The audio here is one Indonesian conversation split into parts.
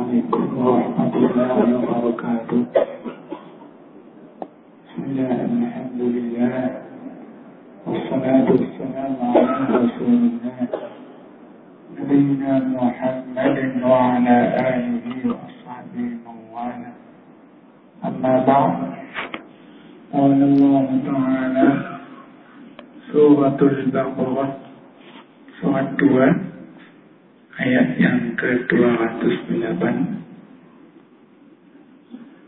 عليكم ورحمة الله وبركاته بسم الله. الحمد لله والصلاة والسلام على رسول الله نبينا محمد وعلى آله وصحبه ومن أما بعد قال الله تعالى سورة البقرة سورة 2 ayat yang ke-208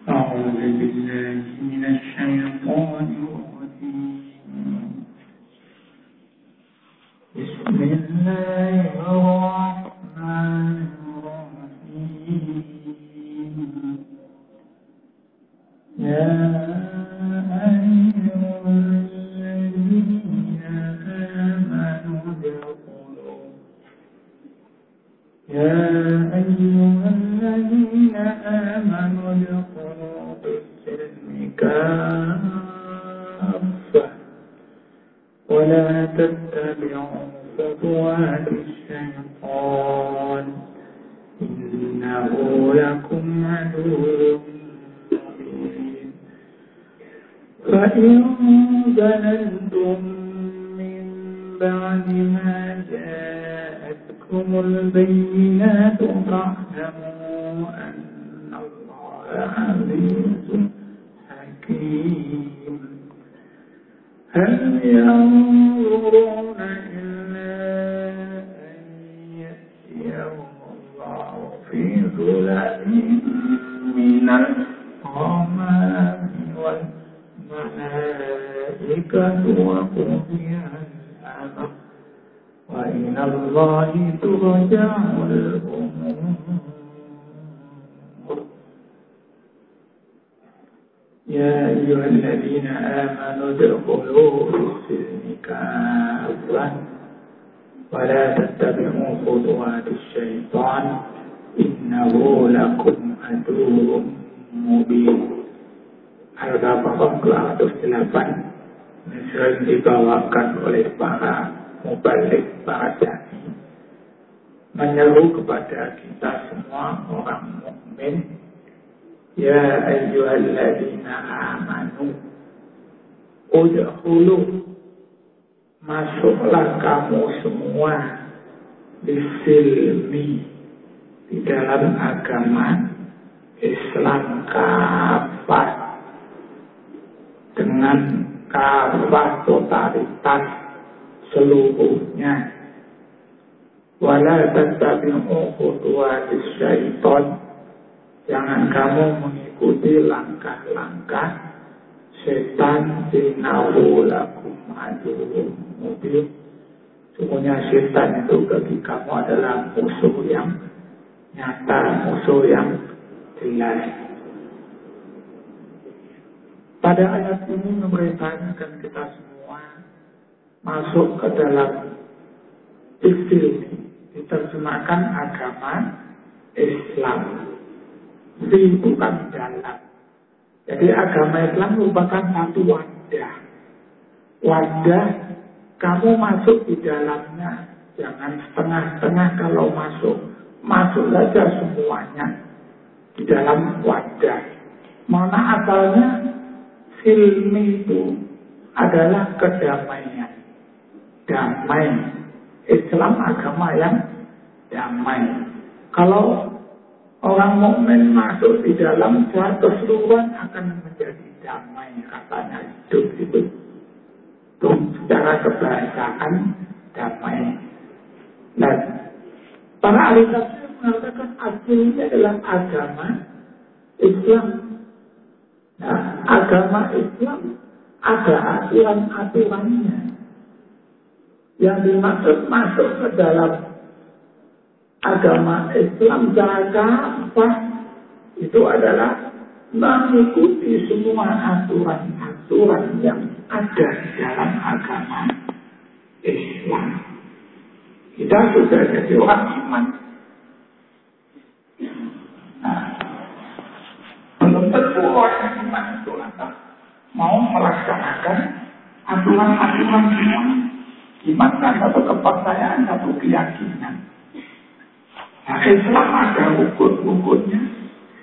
أعوذ بالله من الشيطان الرجيم بسم ينظرون إلا أن يأتيهم الله في ظلال من الغمام والملائكة وقضي الأمر. وإلى الله ترجع الأمور. ادخلوا في السلم كافة ولا تتبعوا خطوات الشيطان إنه لكم عدو مبين Al-Baqarah 208 sering dibawakan oleh para mubalik, para dai menyeru kepada kita semua orang mukmin Ya ayyuhalladzina amanu Udhulu Masuklah kamu semua Di silmi Di dalam agama Islam kafah dengan kafah totalitas seluruhnya. Wala tattabi'u syaitan. Jangan kamu mengikuti langkah-langkah setan dinahu lakum aduhum mubin. Sungguhnya setan itu bagi kamu adalah musuh yang nyata, musuh yang jelas. Pada ayat ini memerintahkan kita semua masuk ke dalam istil diterjemahkan agama Islam. Di bukan dalam. Jadi agama Islam merupakan satu wadah. Wadah kamu masuk di dalamnya. Jangan setengah-setengah kalau masuk. Masuk saja semuanya di dalam wadah. Mana asalnya silmi itu adalah kedamaian. Damai. Islam agama yang damai. Kalau orang mukmin masuk di dalam keseluruhan akan menjadi damai katanya hidup itu. Itu secara kebahasaan damai. Dan para ahli tafsir mengatakan aslinya adalah agama Islam Nah, agama Islam ada aturan-aturannya. Yang dimaksud masuk ke dalam agama Islam apa itu adalah mengikuti semua aturan-aturan yang ada di dalam agama Islam. Kita sudah jadi orang iman. Nah, belum tentu orang iman itu mau melaksanakan aturan-aturan semua. Iman kan satu kepercayaan, satu keyakinan. Islam ada hukum-hukumnya,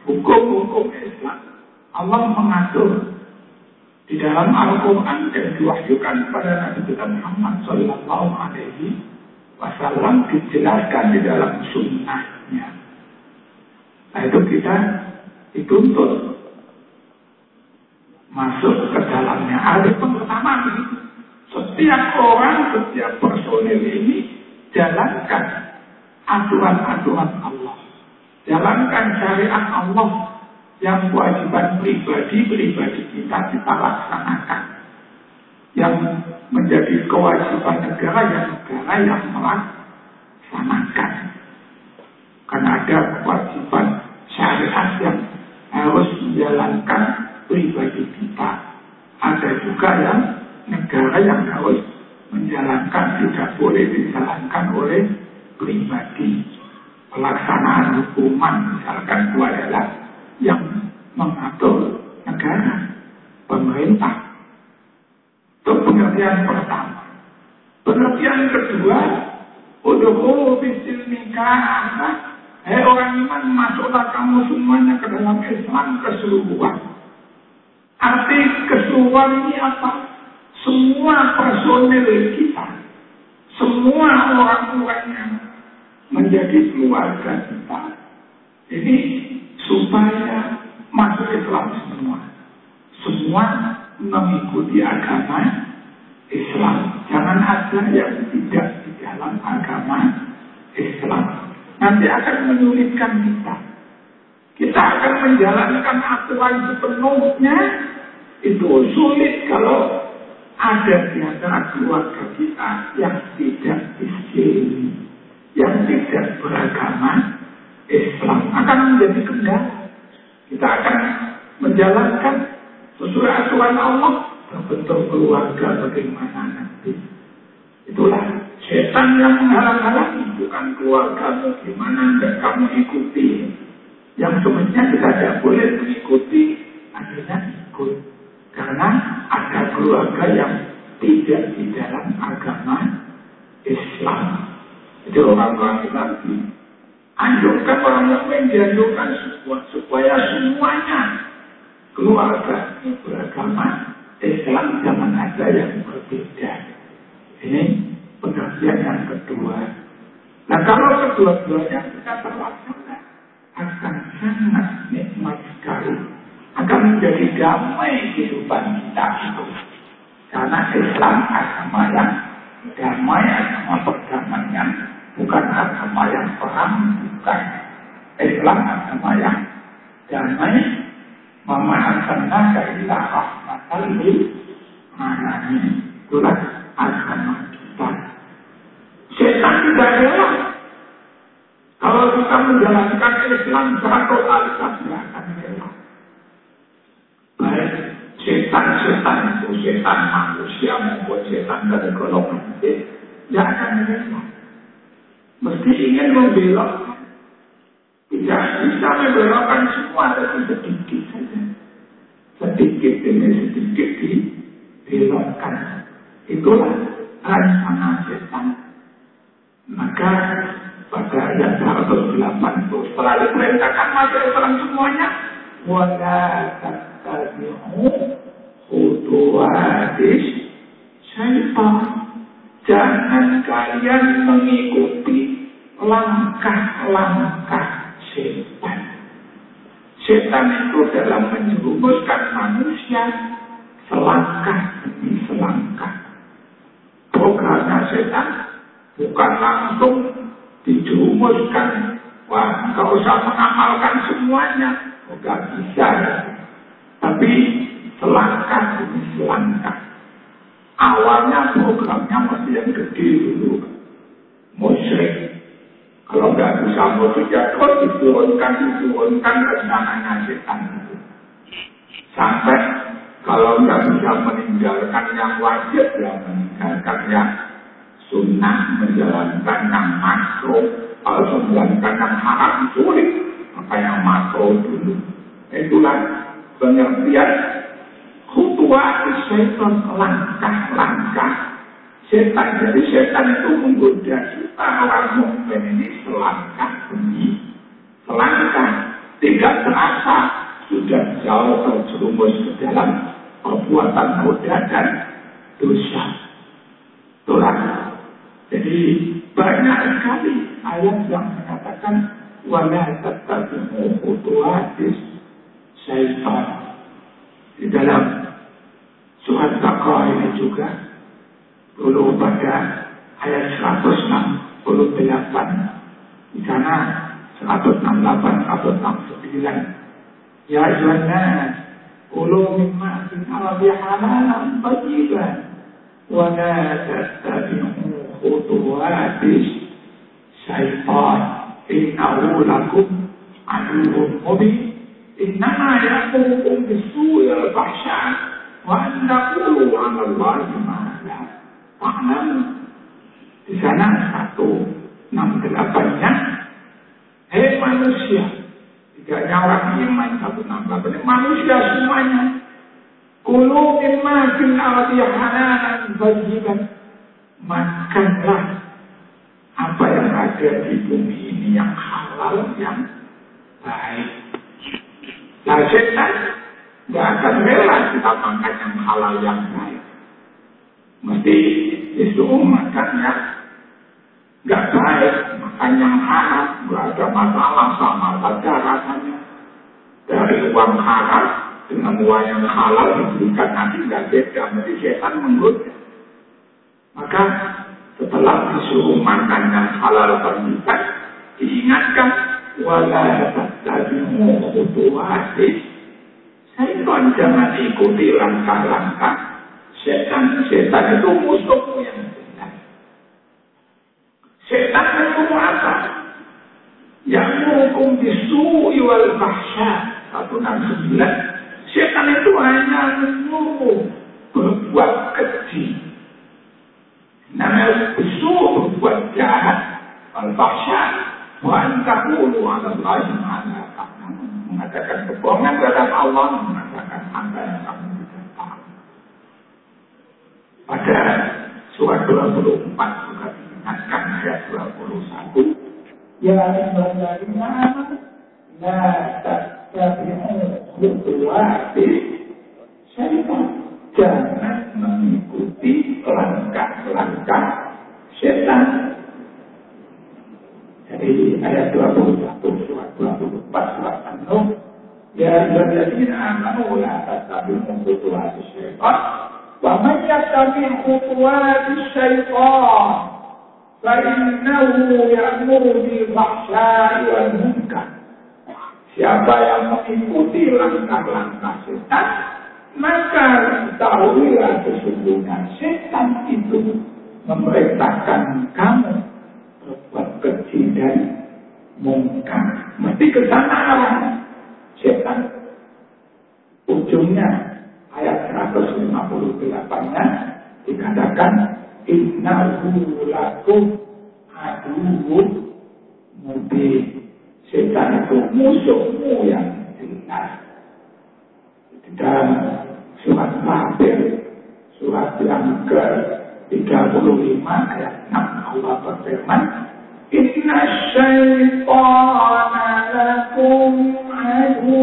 hukum-hukum Islam. Allah mengatur di dalam Al-Quran dan diwahyukan kepada Nabi kita Muhammad Sallallahu Alaihi Wasallam dijelaskan di dalam sunnahnya. Nah itu kita dituntut masuk ke dalamnya. Ada pertama setiap orang, setiap personil ini jalankan aturan-aturan Allah. Jalankan syariat Allah yang kewajiban pribadi-pribadi kita kita laksanakan. Yang menjadi kewajiban negara yang negara yang melaksanakan. Karena ada kewajiban syariat yang harus menjalankan pribadi kita. Ada juga yang negara yang harus menjalankan tidak boleh dijalankan oleh pribadi. Pelaksanaan hukuman misalkan itu adalah yang mengatur negara, pemerintah. Itu pengertian pertama. Pengertian kedua, Uduhu bisil nikah Hei orang iman, masuklah kamu semuanya ke dalam Islam keseluruhan. Arti keseluruhan ini apa? Semua personil kita, semua orang-orang menjadi keluarga kita, ini supaya masuk Islam semua. Semua mengikuti agama Islam. Jangan ada yang tidak di dalam agama Islam nanti akan menyulitkan kita. Kita akan menjalankan aturan sepenuhnya itu sulit kalau ada di antara keluarga kita yang tidak Islam, yang tidak beragama Islam akan menjadi kendala. Kita akan menjalankan sesuai aturan Allah terbentuk keluarga bagaimana nanti. Itulah Setan yang menghalang-halangi bukan keluargamu gimana enggak kamu ikuti. Yang sebenarnya kita tidak boleh mengikuti akhirnya ikut. Karena ada keluarga yang tidak di dalam agama Islam. Jadi orang-orang lagi anjurkan orang mukmin dianjurkan supaya semuanya keluarga beragama Islam jangan ada yang berbeda. Ini pengertian yang kedua. Nah kalau kedua-duanya kita terlaksana akan sangat nikmat sekali. Akan menjadi damai kehidupan kita itu. Karena Islam agama yang damai, agama perdamaian. Bukan agama yang perang, bukan. Islam agama yang damai. Mama arsalnaka illa rahmatan lil alamin. Itulah agama Setan tidak rela. Kalau kita menjalankan Islam secara totalitas, tidak akan rela. Baik, setan-setan itu, setan manusia maupun setan dari golongan itu, tidak akan rela. Mesti ingin membelokkan. Tidak bisa membelokkan semua, tapi sedikit saja. Sedikit demi sedikit dibelokkan. Itulah rencana setan. Maka pada ayat 180 setelah diperintahkan masuk Islam semuanya wala tattabi'u khutuwatis syaitan jangan kalian mengikuti langkah-langkah setan setan itu dalam menjerumuskan manusia selangkah demi selangkah programnya setan bukan langsung dijumuskan. Wah, nggak usah mengamalkan semuanya, bukan bisa. Tapi selangkah demi selangkah. Awalnya programnya masih yang gede dulu. Musyrik. Kalau nggak bisa musik ya terus diturunkan, diturunkan ke sana setan. Sampai kalau nggak bisa meninggalkan yang wajib ya meninggalkan yang sunnah menjalankan yang makro kalau menjalankan yang haram sulit maka yang makro dulu itulah pengertian Kutuatis setan langkah-langkah. Setan jadi setan itu menggoda kita langsung mukmin ini selangkah demi selangkah. Tidak terasa sudah jauh terjerumus ke dalam perbuatan godaan dan dosa. Tuhan. Jadi banyak sekali ayat yang mengatakan wala tatabimu kutuatis setan. Di dalam surat Baqarah ini juga dulu pada ayat 168 di sana 168 169 Ya ayuhan nas kulu mimma fil ardi halalan tayyiban wa la tattabi'u khutuwatis syaitan innahu lakum aduwwun mubin bis-su'i wal fahsya wa an taqulu 'ala Allahi ma la ta'lamun di sana satu enam delapannya, hei manusia, tidak orang iman satu enam delapannya, manusia semuanya. Kulu mimma fil ardi halalan bajiban. Makanlah apa yang ada di bumi ini yang halal, yang baik. Nah setan tidak akan rela kita makan yang halal, yang baik. Mesti disuruh makan yang nggak baik, makanya haram, nggak ada masalah sama saja rasanya. Dari uang haram dengan uang yang halal diberikan nanti nggak beda, mesti setan menggoda. Maka setelah disuruh makan yang halal terlibat, diingatkan wala tattabi'u khutuwatis Syaitan jangan ikuti langkah-langkah setan. Setan itu musuhmu yang Setan itu apa? Yang menghukum disu'i wal fahsya. sembilan. Setan itu hanya menyuruh berbuat keji. Namanya bisu berbuat jahat. Wal fahsya. Wa antakulu ala Allah Mengatakan kebohongan terhadap Allah. Mengatakan apa yang kamu tidak tahu. Pada surat 24 surat akan ayat 21 Ya amanu la tattabi'u khutuwati syaitan jangan mengikuti langkah-langkah setan di ayat 21, surat 24, surat An-Nur. Ya amanu la tattabi'u syaitan. Wa man syaitan fa innahu ya'muru bil fahsya'i munkar. Siapa yang mengikuti langkah-langkah setan, maka ketahuilah sesungguhnya setan itu memerintahkan kamu kecil dan mungkar. Mesti ke sana arahnya. Setan ujungnya ayat 158-nya dikatakan innahu lakum aduwwun mubin. Setan itu musuhmu yang jelas. Di dalam surat Fatir, surat yang ke-35 ayat 6 Allah berfirman, Inna syaitana lakum aduwwun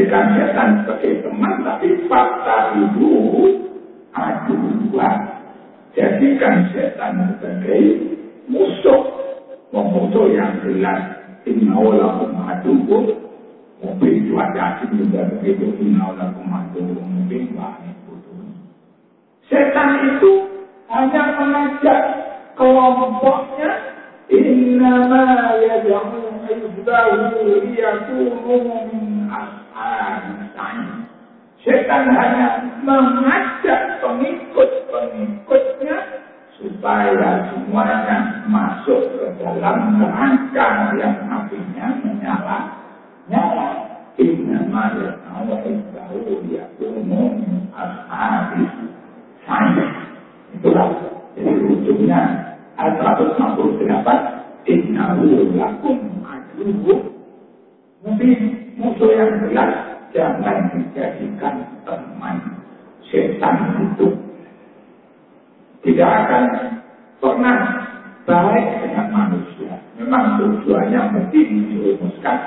dikarenakan sebagai teman, tapi fakta itu aduan. Jadikan setan sebagai musuh. Memusuh yang jelas. Inna Allah adukum. Mungkin cuaca asing juga begitu. Inna Allah adukum. Mungkin wahid Setan itu hanya mengajak kelompoknya innama yad'u hizbahu liyakunu Nah, setan hanya mengajak pengikut-pengikutnya supaya semuanya masuk ke dalam kerangka yang apinya menyala. Nyala. Inna ma ya'ala indahu yakunu min ashabi sa'id itulah. Jadi ujungnya ayat 168 innahu lakum adubu. mungkin musuh yang jelas Jangan dijadikan teman Setan itu. Tidak akan pernah baik dengan manusia. Memang tujuannya mesti dirumuskan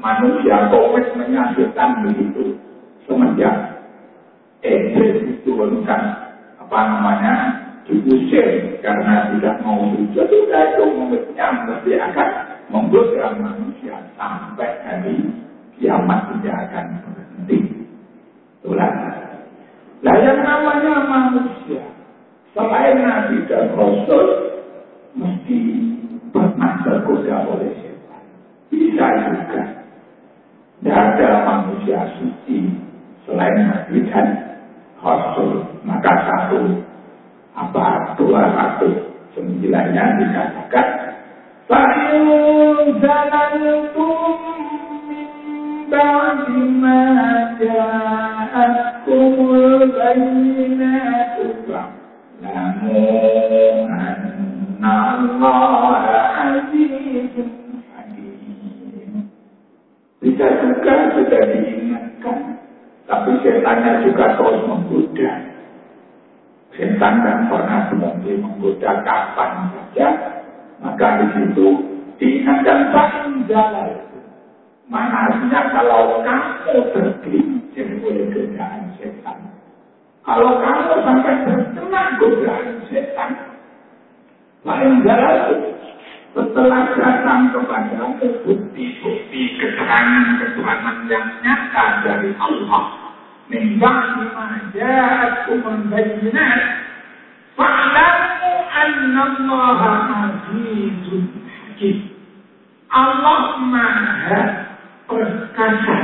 manusia komitmennya setan begitu. Semenjak Iblis diturunkan apa namanya diusir karena tidak mau sujud sudah itu komitmennya mesti akan menggoda manusia sampai hari kiamat tidak akan berhenti. Itulah. Nah yang namanya manusia, selain Nabi dan Rasul, mesti pernah tergoda oleh setan. Bisa juga. Tidak ada manusia suci selain Nabi dan Rasul. Maka satu, apa dua satu sembilannya dikatakan. Fa'in zalantum بَعْدِ مَا جَاءَتْكُمُ الْبَيِّنَاتُ فَاعْلَمُوا أَنَّ اللَّهَ عَزِيزٌ bisa juga sudah diingatkan. Tapi setannya juga terus menggoda. Setan kan pernah berhenti menggoda kapan saja. Maka di situ diingatkan paling artinya kalau kamu tergelincir oleh godaan setan. Kalau kamu sampai terkena godaan setan. Paling jalan setelah datang kepadamu bukti-bukti keterangan-keterangan yang nyata dari Allah. Ma ja'atkum bayyinat fa'lamu anna Allah azizun hakim. Allah Maha perkasa.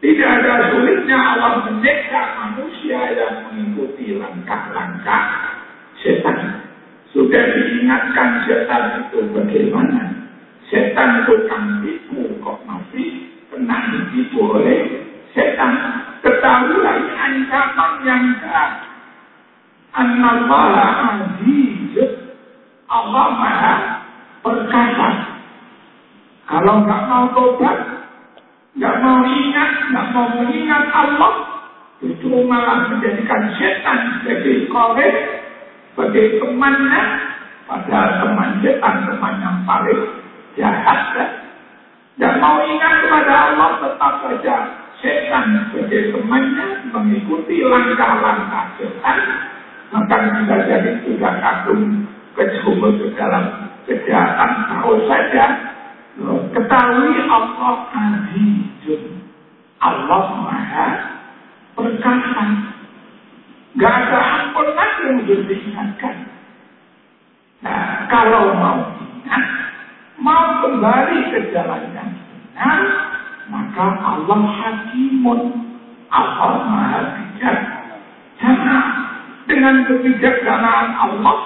Tidak ada sulitnya Allah menyiksa manusia yang mengikuti langkah-langkah setan. Sudah diingatkan setan itu bagaimana? Setan itu kan tipu kok masih pernah ditipu oleh setan. Ketahuilah ancaman yang berat. Annallaha aziz. Allah maha perkasa. Kalau nggak mau tobat, nggak mau ingat, nggak mau mengingat Allah, itu malah menjadikan setan sebagai korek sebagai temannya, padahal teman setan teman yang paling jahat. Kan? Dan mau ingat kepada Allah tetap saja setan sebagai temannya mengikuti langkah-langkah setan, maka bisa jadi sudah kagum kejumus ke dalam kejahatan tahu saja ketahui Allah azizun Allah maha perkasa Gak ada ampun lagi untuk diingatkan. Nah, kalau mau ingat, mau kembali ke jalan yang benar, maka Allah hakimun. Allah maha bijak. Karena dengan kebijaksanaan Allah,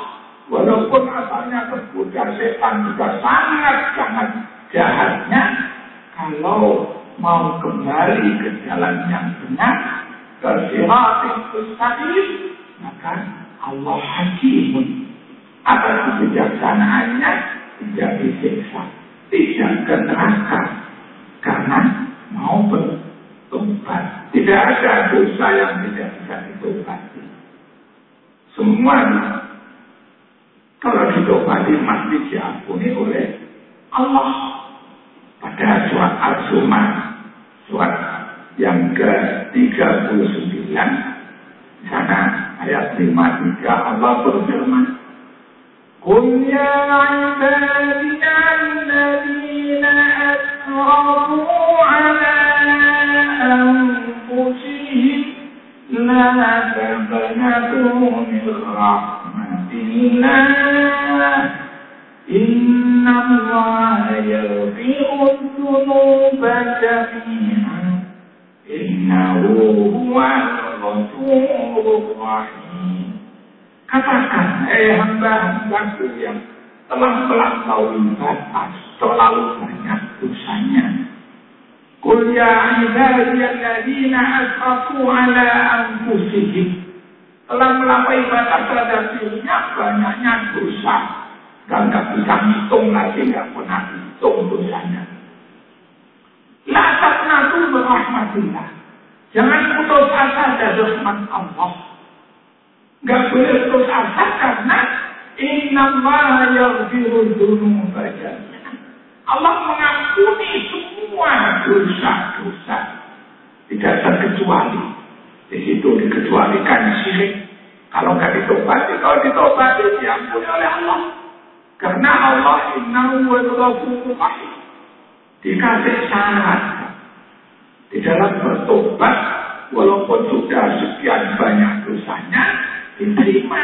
walaupun asalnya tergoda setan juga sangat-sangat jahatnya, kalau mau kembali ke jalan yang benar, bersiratin mustaqim maka Allah hakimun. Atas kebijaksanaannya tidak disiksa tidak ke neraka karena mau bertobat. Tidak ada dosa yang tidak bisa ditobati. Semuanya kalau ditobati mesti diampuni oleh Allah pada surat Al-Zumar surat yang ke-39 sana ayat 53 Allah berfirman Qul ya ibadiyya alladhina asrafu ala anfusihim la taqnatu min rahmatillah Inna Allah yaghfiru dhunuba jami'an Innahu huwal ghafurur rahim. Katakan, eh hamba-hambaku yang telah melampaui batas, terlalu banyak dosanya. Qul ya ibadiyalladzina asrafu ala anfusihim telah melampaui batas terhadap dirinya banyaknya dosa dan tidak bisa hitung lagi, tidak pernah hitung dosanya. La taqnatu berahmatillah. Jangan putus asa dari rahmat Allah. Gak boleh putus asa karena inna Allah yaghfiru dzunuba Allah mengampuni semua dosa-dosa. Tidak terkecuali. Di situ dikecualikan syirik. Kalau nggak ditobati, kalau ditobati diampuni oleh Allah. Karena Allah innahu wa rahim. Dikasih syarat. Di dalam bertobat, walaupun sudah sekian banyak dosanya, diterima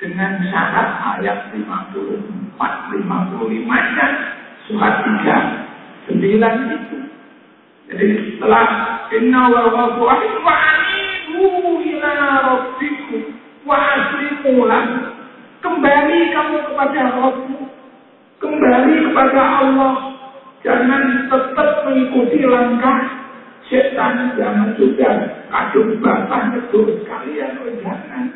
dengan syarat ayat 54, 55 dan surat 3, 9 itu. Jadi setelah inna wa rahim wa anibu ila wa Kembali kamu kepada Rabbu. Kembali kepada Allah. Jangan tetap mengikuti langkah setan. Jangan juga kadung bapak itu sekalian. Oh, jangan.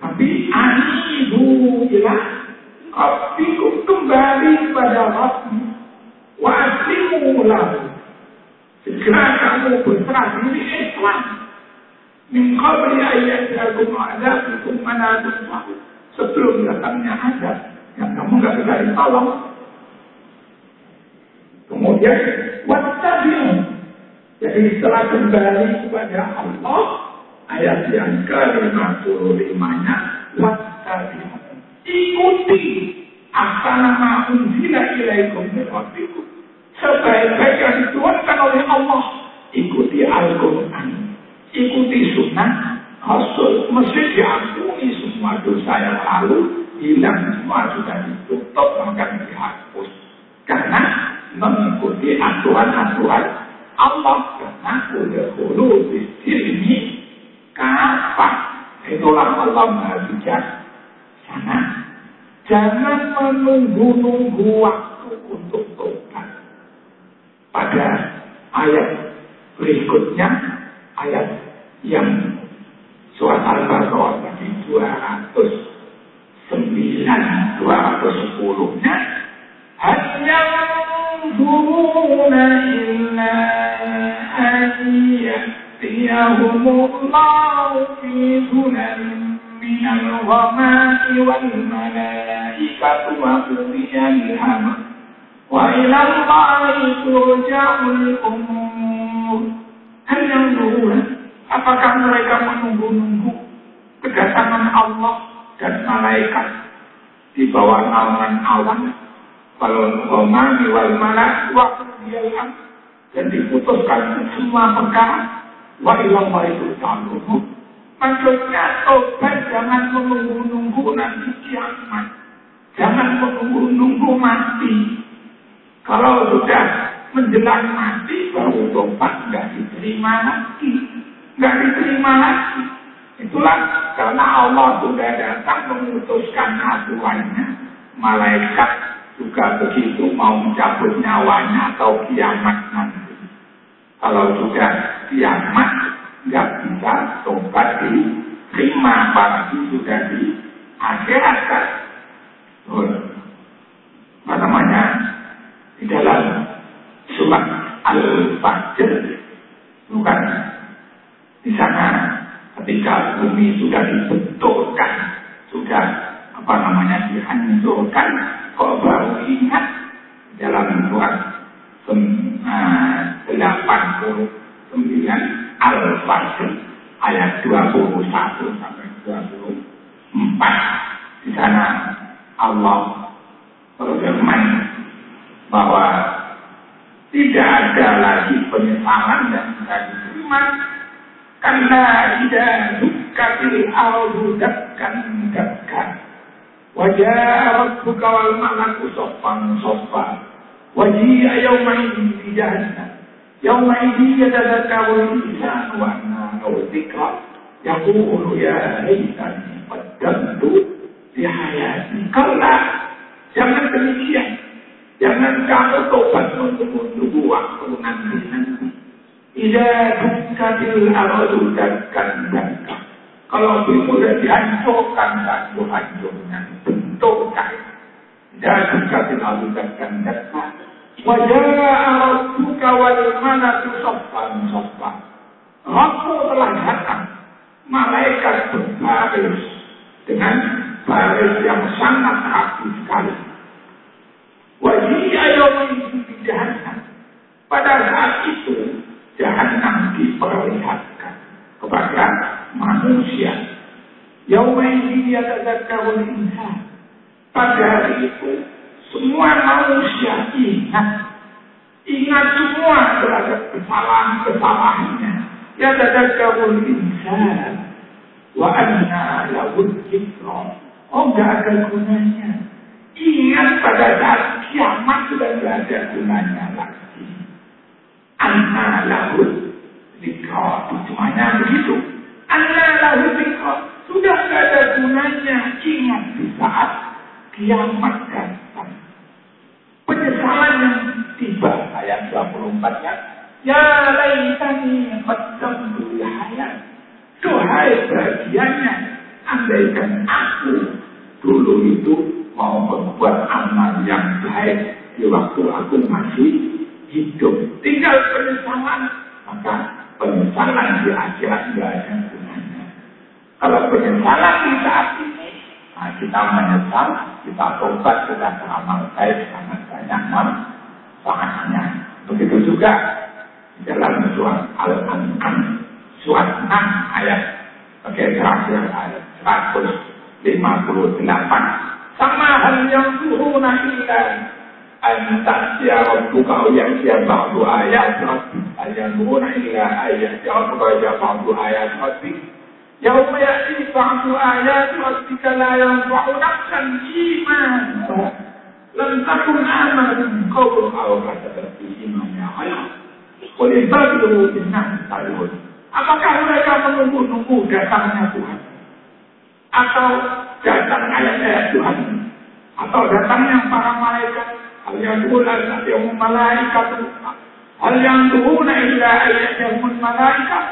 Tapi anibu ila rabbikum. Kembali kepada Rabbu. Wa aslimu lahu. Segera kamu berserah diri Islam. Min qabli ayat jagung adabikum mana tusmahu sebelum datangnya ada yang kamu nggak bisa ditolong. Kemudian wattabi'u. Jadi setelah kembali kepada Allah, ayat yang ke-55-nya wattabi'u. Ikuti apa nama unzila ilaikum min rabbikum. Sebaik-baik yang dituangkan oleh Allah, ikuti Al-Quran, ikuti sunnah Rasul mesti diampuni semua dosa yang lalu, hilang semua sudah ditutup, maka dihapus. Karena mengikuti aturan-aturan Allah. Udah dulu di sini kapan? Itulah Allah maha sana. Jangan menunggu-nunggu waktu untuk tobat. Pada ayat berikutnya, ayat yang Surat Al-Baqarah tadi 209, 210-nya hanya an yahtiyahumullahu fi zulalin minal ghamati wal malaikatu wa qudiyal hamd wa ila Allahi turja'ul umur hal yanzuruna Apakah mereka menunggu-nunggu kedatangan Allah dan malaikat di bawah naungan awan? Kalau ngomong wal malak waktu dia dan diputuskan semua perkara. Wa ilang ta'aluhu maksudnya tobat jangan menunggu-nunggu nanti kiamat. Jangan menunggu-nunggu mati. Kalau sudah menjelang mati baru tobat nggak diterima lagi. Nggak diterima lagi. Itulah karena Allah sudah datang memutuskan aturannya. Malaikat juga begitu mau mencabut nyawanya atau kiamat nanti. Kalau sudah kiamat, nggak bisa tobat diterima, apalagi sudah di akhirat kan. Apa namanya? Di dalam surat Al-Fajr bukan di sana ketika bumi sudah dibenturkan, sudah apa namanya dihancurkan, kok baru ingat? Dalam surat delapan puluh sembilan Al-Fajr ayat 21 sampai 24 di sana Allah berfirman bahwa tidak ada lagi penyesalan dan tidak diterima Karena idza dukkatil ardu dakkan dakkan. Wajah rabbuka wal malaku soffan soffa. Waji'a yawma idin fi jahannam. Yawma idin yatadakkaru al-insan wa anna lahu dzikra. Yaqulu ya laitani qaddamtu li hayati. Kalla Jangan demikian. Jangan kamu tobat menunggu waktu nanti-nanti. Ila dukkatil aradu dakkan dakkan. Kalau sudah dihancurkan dan hancurnya bentuk kain. Dan aradu dakkan dakkan. Wajah rabbuka wal malatu sopan sopan. Rabbu telah datang. Malaikat berbaris dengan baris yang sangat rapi sekali. Wajib yawmin di jahannam. Pada saat itu jahannam diperlihatkan kepada manusia. Yawmin yatadzakkarul insan. Pada hari itu semua manusia ingat ingat semua terhadap kesalahan-kesalahannya. Yatadzakkarul insan wa anna lahul dzikra. Oh, enggak ada gunanya. Ingat pada saat kiamat sudah tidak ada gunanya lagi. Anna lahul dzikra. Tujuannya begitu. Lahul dzikra. Sudah tidak ada gunanya ingat di saat kiamat datang. Penyesalan yang tiba ayat 24-nya. Ya laitani qaddamtu hayat. Duhai andaikan aku dulu itu mau membuat amal yang baik di waktu aku masih hidup. Tinggal penyesalan, maka penyesalan di akhirat tidak. Kalau penyesalan di saat ini, nah kita menyesal, kita tobat, kita beramal baik sangat banyak manfaatnya. Begitu juga dalam surat Al-An'am, surat 6 ayat, bagian terakhir ayat 158. Sama hal yang turun illa an ta'tiya rabbuka aw ya'tiya ba'du ayat yang turun illa ayat rabbuka ya ba'du ayat rabbik. يوم يأتي بعض آيات ربك لا ينفع نفسا إيمانها لم تكن آمنت من قبل أو كسبت في إيمانها خيرا قل انتظروا إنهم تعلمون Apakah mereka menunggu-nunggu datangnya Tuhan? Atau datang ayat-ayat Tuhan? Atau datangnya para malaikat? Hal yang bulan yang malaikat Hal yang tuhuna illa ayat yang malaikat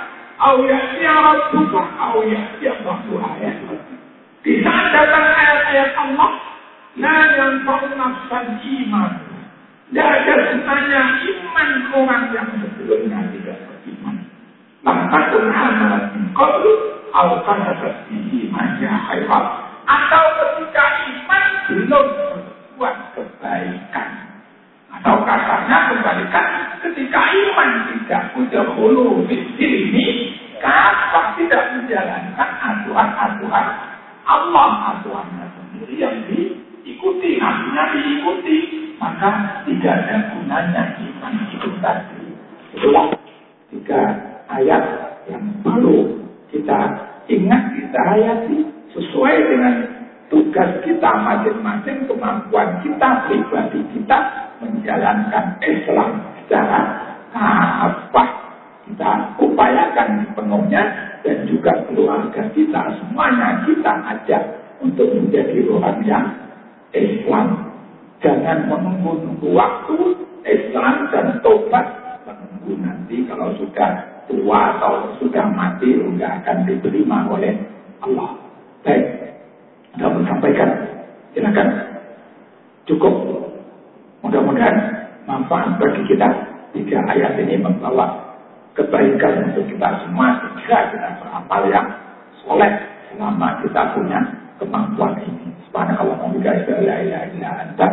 Au ya'tiya rabbuka au ya'tiya ba'du ayat. Di saat datang ayat-ayat Allah, la yanfa'u nafsan iman. Tidak ada gunanya iman orang yang sebelumnya tidak beriman. Lam takun amalan min qablu au kasabat iman ya khairat. Atau ketika iman belum berbuat kebaikan. Atau katanya kebalikan ketika iman tidak punya hulu ini kapan tidak menjalankan aturan-aturan Allah aturannya sendiri yang diikuti artinya diikuti maka tidak ada gunanya iman itu tadi. Itulah tiga ayat yang perlu kita ingat kita hayati sesuai dengan tugas kita masing-masing kemampuan kita pribadi kita menjalankan Islam secara apa kita upayakan penuhnya dan juga keluarga kita semuanya kita ajak untuk menjadi orang yang Islam. Jangan menunggu-nunggu waktu Islam dan tobat menunggu nanti kalau sudah tua atau sudah mati sudah akan diterima oleh Allah. Baik sudah menyampaikan silakan. Cukup mudah-mudahan manfaat bagi kita tiga ayat ini membawa kebaikan untuk kita semua jika kita beramal yang soleh selama kita punya kemampuan ini. Subhanallah la ilaha illa anta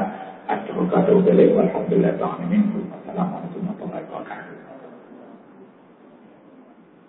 astaghfiruka wa atubu ilaik. Walhamdulillah